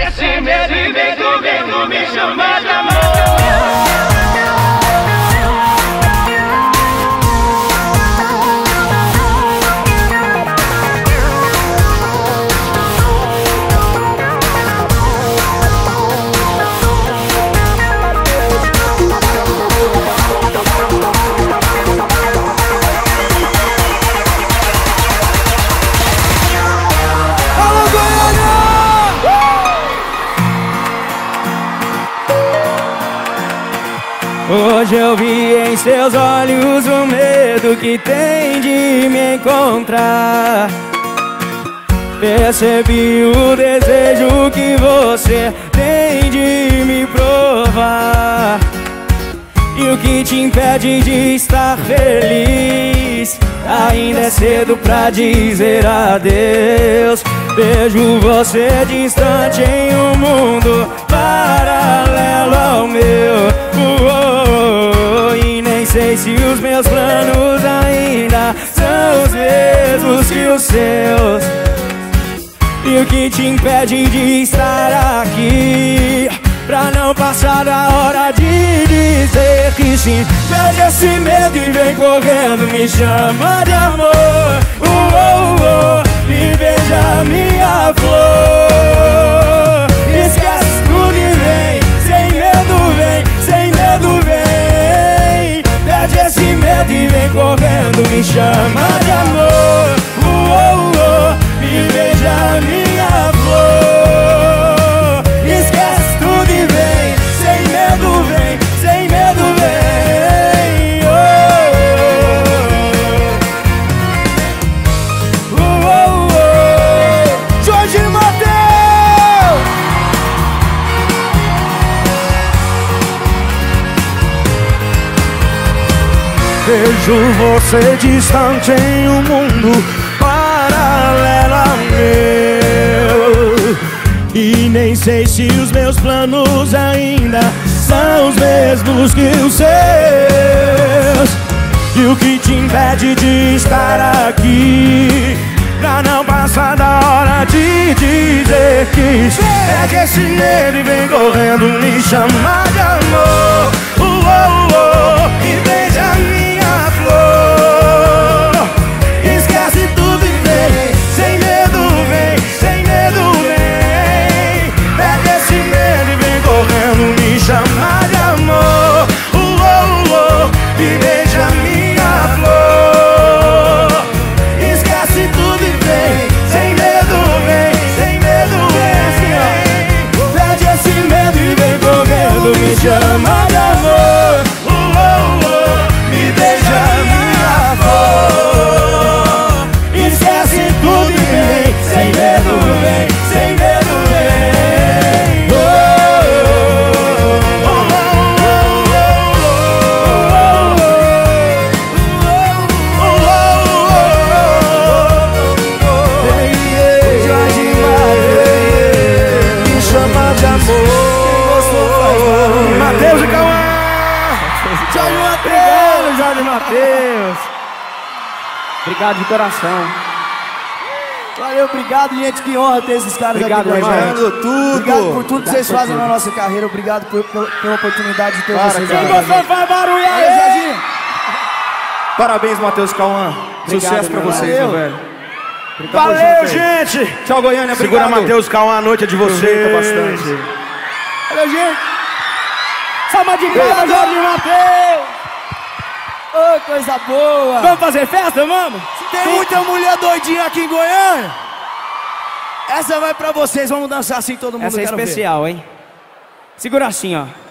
esse medo e vem me chamar de amor Hoje eu vi em seus olhos o medo que tem de me encontrar. Percebi o desejo que você tem de me provar. E o que te impede de estar feliz? Ainda é cedo pra dizer adeus. Vejo você distante em um mundo paralelo ao meu. Uou, e nem sei se os meus planos ainda são os mesmos que os seus. E o que te impede de estar aqui? Pra não passar da hora de dizer que sim Perde esse medo e vem correndo Me chama de amor Vejo você distante em um mundo paralelo ao meu. E nem sei se os meus planos ainda são os mesmos que os seus. E o que te impede de estar aqui? Pra não passar da hora de dizer que Pega esse medo e vem correndo me chamar de amor Jorge Mateus Jorge Mateus Obrigado de coração Valeu, obrigado, gente. Que honra ter esses caras Obrigado, aqui com a irmão. gente. tudo Obrigado por tudo que vocês por fazem tudo. na nossa carreira. Obrigado por- pela, pela oportunidade de ter Para, vocês aqui. Faz barulho Zezinho. Parabéns, Matheus Cauã Obrigado, Sucesso pra vocês, meu velho Valeu, gente! Tchau, Goiânia, Segura obrigado. Matheus Cauã, a noite é de vocês. Aproveita bastante. Valeu, gente. Salva de palmas, Jorge Mateus Ô, coisa boa. Vamos fazer festa, vamos? Tem muita mulher doidinha aqui em Goiânia. Essa vai pra vocês. Vamos dançar assim todo mundo. Essa é quero ver. especial, hein? Segura assim, ó